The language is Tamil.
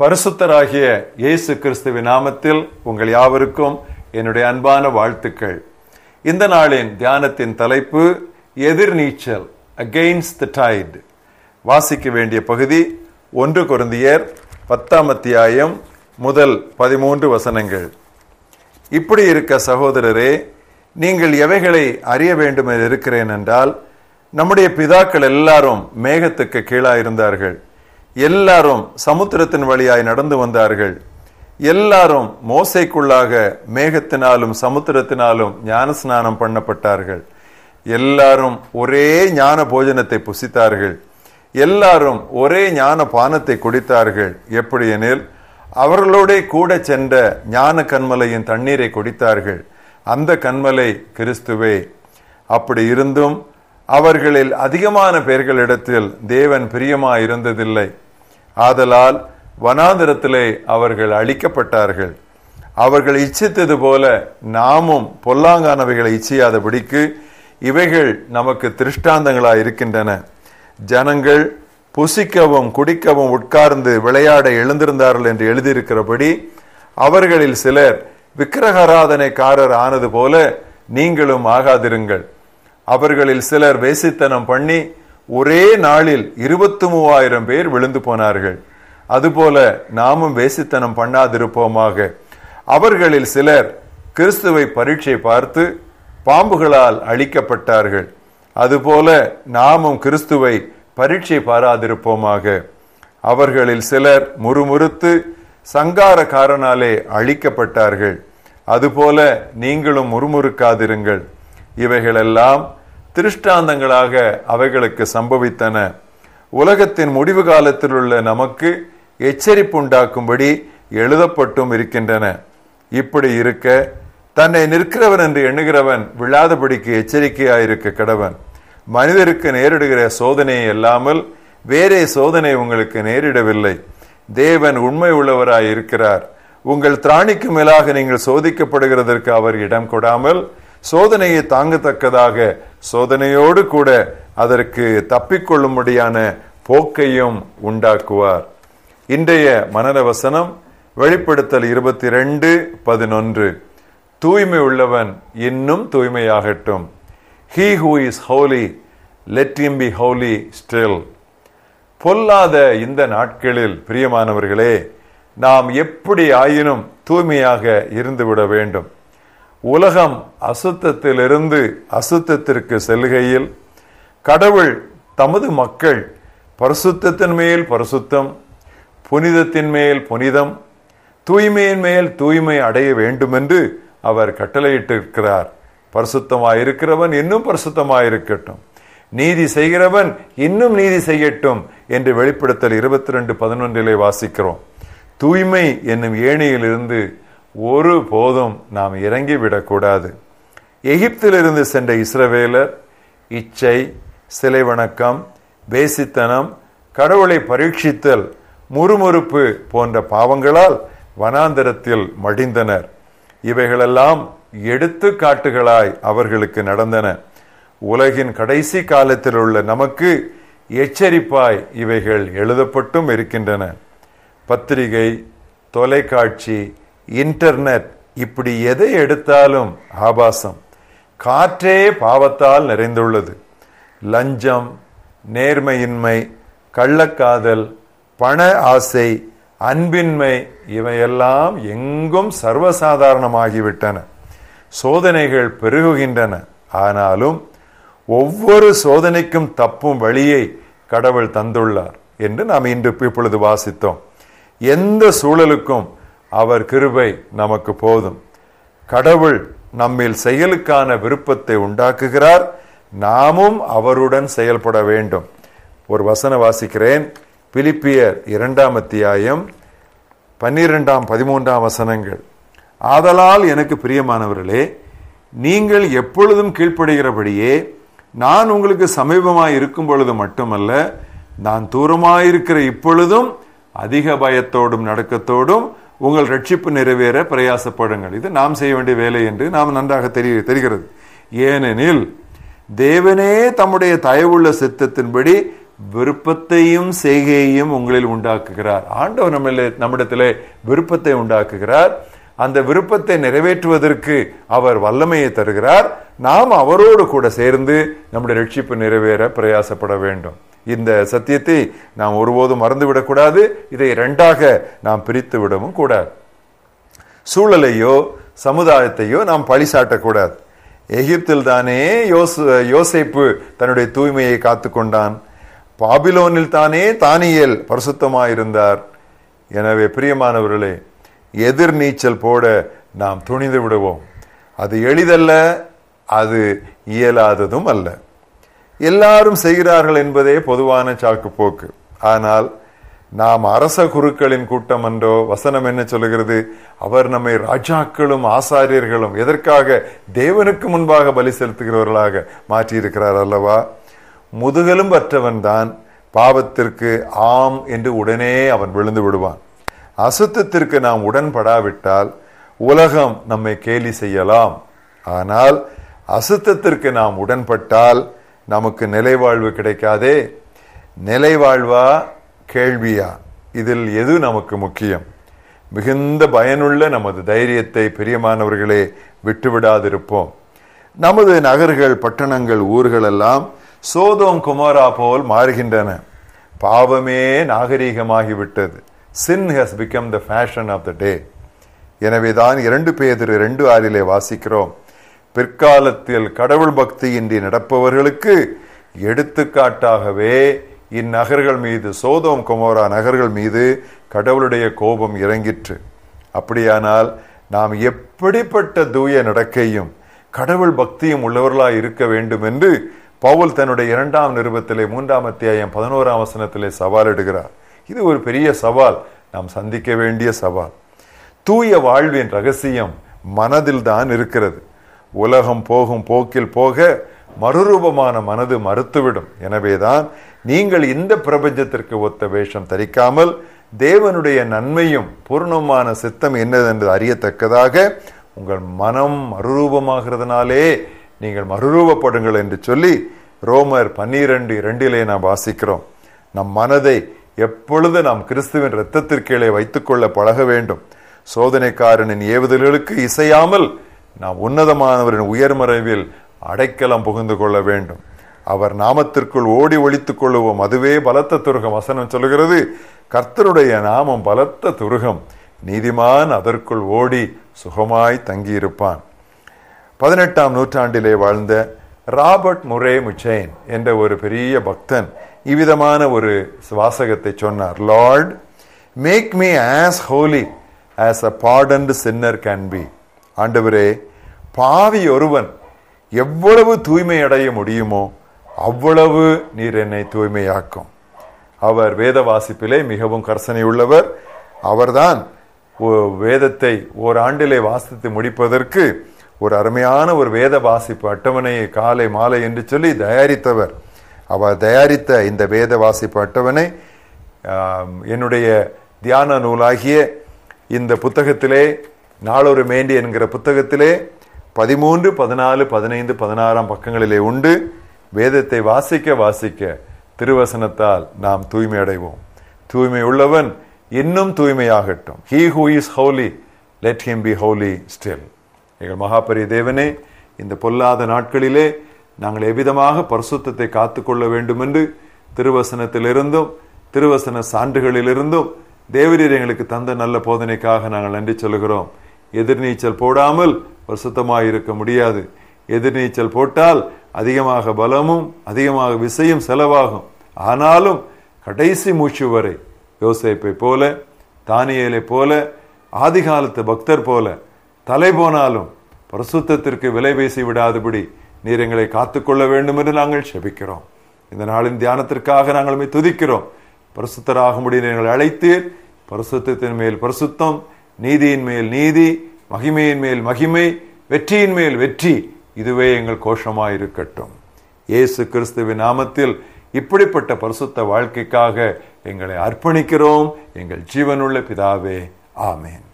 பரிசுத்தராகிய இயேசு கிறிஸ்துவின் நாமத்தில் உங்கள் யாவருக்கும் என்னுடைய அன்பான வாழ்த்துக்கள். இந்த நாளின் தியானத்தின் தலைப்பு எதிர்நீச்சல் அகெயின்ஸ்ட் த டைட் வாசிக்க வேண்டிய பகுதி ஒன்று குருந்தியர் பத்தாம் அத்தியாயம் முதல் பதிமூன்று வசனங்கள். இப்படி இருக்க சகோதரரே நீங்கள் எவைகளை அறிய வேண்டும் என்று இருக்கிறேன் என்றால் நம்முடைய பிதாக்கள் எல்லாரும் மேகத்துக்கு கீழாயிருந்தார்கள். எல்லாரும் சமுத்திரத்தின் வழியாய் நடந்து வந்தார்கள். எல்லாரும் மோசைக்குள்ளாக மேகத்தினாலும் சமுத்திரத்தினாலும் ஞான ஸ்நானம் பண்ணப்பட்டார்கள். எல்லாரும் ஒரே ஞான போஜனத்தை புசித்தார்கள். எல்லாரும் ஒரே ஞான பானத்தை குடித்தார்கள். எப்படியெனில் அவர்களோட கூட சென்ற ஞான கண்மலையின் தண்ணீரை குடித்தார்கள். அந்த கண்மலை கிறிஸ்துவே. அப்படி இருந்தும் அவர்களில் அதிகமான பேர்களிடத்தில் தேவன் பிரியமாயிருந்ததில்லை. ஆதலால் வனாந்திரத்திலே அவர்கள் அழிக்கப்பட்டார்கள். அவர்கள் இச்சித்தது போல நாமும் பொல்லாங்கானவைகளை இச்சியாதபடிக்கு இவைகள் நமக்கு திருஷ்டாந்தங்களாய் இருக்கின்றன. ஜனங்கள் புசிக்கவும் குடிக்கவும் உட்கார்ந்து விளையாட எழுந்திருந்தார்கள் என்று எழுதியிருக்கிறபடி அவர்களில் சிலர் விக்கிரகாராதனைக்காரர் ஆனது போல நீங்களும் ஆகாதிருங்கள். அவர்களில் சிலர் வேசித்தனம் பண்ணி ஒரே நாளில் இருபத்தி மூவாயிரம் பேர் விழுந்து போனார்கள். அதுபோல நாமும் வேசித்தனம் பண்ணாதிருப்போமாக. அவர்களில் சிலர் கிறிஸ்துவை பரீட்சை பார்த்து பாம்புகளால் அழிக்கப்பட்டார்கள். அதுபோல நாமும் கிறிஸ்துவை பரீட்சை பாராதிருப்போமாக. அவர்களில் சிலர் முறுமுறுத்து சங்காரக்காரனாலே அழிக்கப்பட்டார்கள். அதுபோல நீங்களும் முறுமுறுக்காதிருங்கள். இவைகளெல்லாம் திருஷ்டாந்தங்களாக அவைகளுக்கு சம்பவித்தன. உலகத்தின் முடிவு காலத்தில் உள்ள நமக்கு எச்சரிப்புண்டாக்கும்படி எழுதப்பட்டும் இருக்கின்றன. இப்படி இருக்க தன்னை நிற்கிறவன் என்று எண்ணுகிறவன் விழாதபடிக்கு எச்சரிக்கையாயிருக்க கடவன். மனிதருக்கு நேரிடுகிற சோதனையை அல்லாமல் வேறே சோதனை உங்களுக்கு நேரிடவில்லை. தேவன் உண்மை உள்ளவராய் இருக்கிறார் உங்கள் திராணிக்கு மேலாக நீங்கள் சோதிக்கப்படுகிறதற்கு அவர் இடம் கொடாமல் சோதனையை தாங்கத்தக்கதாக சோதனையோடு கூட அதற்கு தப்பிக்கொள்ளும்படியான போக்கையும் உண்டாக்குவார். இன்றைய மனன வசனம் வெளிப்படுத்தல் இருபத்தி ரெண்டு பதினொன்று. தூய்மை உள்ளவன் இன்னும் தூய்மையாகட்டும். He who is holy let him be holy still பொல்லாத இந்த நாட்களில் பிரியமானவர்களே நாம் எப்படி ஆயினும் தூய்மையாக இருந்துவிட வேண்டும். உலகம் அசுத்தத்திலிருந்து அசுத்தத்திற்கு செல்கையில் கடவுள் தமது மக்கள் பரிசுத்தத்தின் மேல் பரிசுத்தம் புனிதத்தின் மேல் புனிதம் தூய்மையின் மேல் தூய்மை அடைய வேண்டுமென்று அவர் கட்டளையிட்டிருக்கிறார். பரிசுத்தமாயிருக்கிறவன் இன்னும் பரிசுத்தமாயிருக்கட்டும். நீதி செய்கிறவன் இன்னும் நீதி செய்யட்டும் என்று வெளிப்படுத்தல் இருபத்தி ரெண்டு பதினொன்றிலே வாசிக்கிறோம். தூய்மை என்னும் ஏணியிலிருந்து ஒரு போதும் நாம் இறங்கிவிடக்கூடாது எகிப்திலிருந்து சென்ற இஸ்ரவேலர் இச்சை சிலை வணக்கம் வேசித்தனம் கடவுளை பரீட்சித்தல் முறுமுறுப்பு போன்ற பாவங்களால் வனாந்தரத்தில் மடிந்தனர். இவைகளெல்லாம் எடுத்துக்காட்டுகளாய் அவர்களுக்கு நடந்தன. உலகின் கடைசி காலத்தில் உள்ள நமக்கு எச்சரிப்பாய் இவைகள் எழுதப்பட்டும் இருக்கின்றன. பத்திரிகை தொலைக்காட்சி இன்டர்நெட். இப்படி எதை எடுத்தாலும் ஆபாசம். காற்றே பாவத்தால் நிறைந்துள்ளது. லஞ்சம் நேர்மையின்மை கள்ளக்காதல் பண ஆசை அன்பின்மை இவையெல்லாம் எங்கும் சர்வசாதாரணமாகிவிட்டன. சோதனைகள் பெருகுகின்றன. ஆனாலும் ஒவ்வொரு சோதனைக்கும் தப்பும் வழியை கடவுள் தந்துள்ளார் என்று நாம் இன்று இப்பொழுது வாசித்தோம். எந்த சூழலுக்கும் அவர் கிருபை நமக்கு போதும். கடவுள் நம்மில் செயலுக்கான விருப்பத்தை உண்டாக்குகிறார். நாமும் அவருடன் செயல்பட வேண்டும். ஒரு வசன வாசிக்கிறேன். பிலிப்பியர் இரண்டாம் அத்தியாயம் பன்னிரெண்டாம் பதிமூன்றாம் வசனங்கள். ஆதலால் எனக்கு பிரியமானவர்களே நீங்கள் எப்பொழுதும் கீழ்ப்படுகிறபடியே நான் உங்களுக்கு சமீபமாய் இருக்கும் பொழுது மட்டுமல்ல நான் தூரமாயிருக்கிற இப்பொழுதும் அதிக பயத்தோடும் நடக்கத்தோடும் உங்கள் ரட்சிப்பு நிறைவேற பிரயாசப்படுங்கள். இது நாம் செய்ய வேண்டிய வேலை என்று நாம் நன்றாக தெரிய தெரிகிறது. ஏனெனில் தேவனே தம்முடைய தயவுள்ள சித்தத்தின்படி விருப்பத்தையும் செய்கையையும் உங்களில் உண்டாக்குகிறார். ஆண்டவர் நம்ம நம்மிடத்திலே விருப்பத்தை உண்டாக்குகிறார். அந்த விருப்பத்தை நிறைவேற்றுவதற்கு அவர் வல்லமையை தருகிறார். நாம் அவரோடு கூட சேர்ந்து நம்முடைய ரட்சிப்பு நிறைவேற பிரயாசப்பட வேண்டும். இந்த சத்தியத்தை நாம் ஒருபோதும் மறந்துவிடக்கூடாது. இதை இரண்டாக நாம் பிரித்து விடவும் கூடாது. சூழலையோ சமுதாயத்தையோ நாம் பழி சாட்டக்கூடாது. எகிப்தில் தானே யோசு யோசேப்பு தன்னுடைய தூய்மையை காத்து கொண்டான். பாபிலோனில் தானே தானியல் பரிசுத்தமாயிருந்தார். எனவே பிரியமானவர்களே எதிர் நீச்சல் போட நாம் துணிந்து விடுவோம். அது எளிதல்ல அது இயலாததும் அல்ல. எல்லாரும் செய்கிறார்கள் என்பதே பொதுவான சாக்கு போக்கு. ஆனால் நாம் அரச குருக்களின் கூட்டம் என்றோ வசனம் என்ன சொல்லுகிறது? அவர் நம்மை ராஜாக்களும் ஆசாரியர்களும் எதற்காக தேவனுக்கு முன்பாக பலி செலுத்துகிறவர்களாக மாற்றியிருக்கிறார் அல்லவா? முதுகலும் அற்றவன் தான் பாவத்திற்கு ஆம் என்று உடனே அவன் விழுந்து விடுவான். அசுத்தத்திற்கு நாம் உடன்படாவிட்டால் உலகம் நம்மை கேலி செய்யலாம். ஆனால் அசுத்தத்திற்கு நாம் உடன்பட்டால் நமக்கு நிலைவாழ்வு கிடைக்காதே. நிலைவாழ்வா? கேள்வியா? இதில் எது நமக்கு முக்கியம்? மிகுந்த பயனுள்ள நமது தைரியத்தை பிரியமானவர்களே விட்டுவிடாதிருப்போம். நமது நகர்கள் பட்டணங்கள் ஊர்கள் எல்லாம் சோதோம் குமாரா போல் மாறுகின்றன. பாவமே நாகரீகமாகிவிட்டது. Sin has become the fashion of the day எனவேதான் இரண்டு பேதிரு ரெண்டு ஆறிலே வாசிக்கிறோம். பிற்காலத்தில் கடவுள் பக்தியின்றி நடப்பவர்களுக்கு எடுத்துக்காட்டாகவே இந்நகர்கள் மீது சோதோம் குமோரா நகர்கள் மீது கடவுளுடைய கோபம் இறங்கிற்று. அப்படியானால் நாம் எப்படிப்பட்ட தூய நடக்கையும் கடவுள் பக்தியும் உள்ளவர்களாய் இருக்க வேண்டும் என்று பவுல் தன்னுடைய இரண்டாம் நிருபத்திலே மூன்றாம் அத்தியாயம் பதினோராம் வசனத்திலே சவாலிடுகிறார். இது ஒரு பெரிய சவால். நாம் சந்திக்க வேண்டிய சவால். தூய வாழ்வின் ரகசியம் மனதில் தான் இருக்கிறது. உலகம் போகும் போக்கில் போக மறுரூபமான மனது மறுத்துவிடும். எனவேதான் நீங்கள் இந்த பிரபஞ்சத்திற்கு ஒத்த வேஷம் தரிக்காமல் தேவனுடைய நன்மையும் பூர்ணமான சித்தம் என்னதென்று அறியத்தக்கதாக உங்கள் மனம் மறுரூபமாகிறதுனாலே நீங்கள் மறுரூபப்படுங்கள் என்று சொல்லி ரோமர் பன்னிரண்டு இரண்டிலே நாம் வாசிக்கிறோம். நம் மனதை எப்பொழுது நாம் கிறிஸ்துவின் இரத்தத்திற்கீழே வைத்துக்கொள்ள பழக வேண்டும். சோதனைக்காரனின் ஏவுதல்களுக்கு இசையாமல் நாம் உன்னதமானவரின் உயர்மறைவில் அடைக்கலம் புகுந்து கொள்ள வேண்டும். அவர் நாமத்திற்குள் ஓடி ஒழித்துக் கொள்ளுவோம். அதுவே பலத்த துருகம். வசனம் சொல்லுகிறது கர்த்தருடைய நாமம் பலத்த துருகம். நீதிமான் அதற்குள் ஓடி சுகமாய் தங்கியிருப்பான். பதினெட்டாம் நூற்றாண்டிலே வாழ்ந்த ராபர்ட் முரே முச்சைன் என்ற ஒரு பெரிய பக்தன் இவ்விதமான ஒரு வாசகத்தை சொன்னார் Lord make me as holy as a penitent sinner can be. ஆண்டவரே பாவி ஒருவன் எவ்வளவு தூய்மை அடைய முடியுமோ அவ்வளவு நீர் என்னை தூய்மையாக்கும். அவர் வேத வாசிப்பிலே மிகவும் கர்சனை உள்ளவர் அவர்தான் வேதத்தை ஓராண்டிலே வாசித்து முடிப்பதற்கு ஒரு அருமையான ஒரு வேத வாசிப்பு அட்டவணையை காலை மாலை என்று சொல்லி தயாரித்தவர். அவர் தயாரித்த இந்த வேத வாசிப்பு அட்டவணை என்னுடைய தியான நூலாகிய இந்த புத்தகத்திலே நாளொரு மேண்டி என்கிற புத்தகத்திலே பதிமூன்று பதினாலு பதினைந்து பதினாறாம் பக்கங்களிலே உண்டு. வேதத்தை வாசிக்க வாசிக்க திருவசனத்தால் நாம் தூய்மை அடைவோம் தூய்மை உள்ளவன் இன்னும் தூய்மையாகட்டும். He who is holy let him be holy still எங்கள் மகாபரிய தேவனே இந்த பொல்லாத நாட்களிலே நாங்கள் எவ்விதமாக பரிசுத்தத்தை காத்துக்கொள்ள வேண்டும் என்று திருவசனத்திலிருந்தும் திருவசன சான்றுகளிலிருந்தும் தேவரீர் எங்களுக்கு தந்த நல்ல போதனைக்காக நாங்கள் நன்றி சொல்கிறோம் எதிர்நீச்சல் போடாமல் பரிசுத்தமாக இருக்க முடியாது. எதிர்நீச்சல் போட்டால் அதிகமாக பலமும் அதிகமாக விசையும் செலவாகும். ஆனாலும் கடைசி மூச்சு வரை யோசிப்பை போல தானியலை போல ஆதிகாலத்து பக்தர் போல தலை போனாலும் பிரசுத்தத்திற்கு விலை பேசி விடாதபடி நீர் எங்களை காத்துக்கொள்ள வேண்டும் என்று நாங்கள் செபிக்கிறோம். இந்த நாளின் தியானத்திற்காக நாங்கள் துதிக்கிறோம். பரிசுத்தராக முடியும் எங்களை அழைத்தீர். பரிசுத்தத்தின் மேல் பரிசுத்தம் நீதியின் மேல் நீதி மகிமையின் மேல் மகிமை வெற்றியின் மேல் வெற்றி இதுவே எங்கள் கோஷமாயிருக்கட்டும். இயேசு கிறிஸ்துவின் நாமத்தில் இப்படிப்பட்ட பரிசுத்த வாழ்க்கைக்காக எங்களை அர்ப்பணிக்கிறோம். எங்கள் ஜீவனுள்ள பிதாவே ஆமேன்.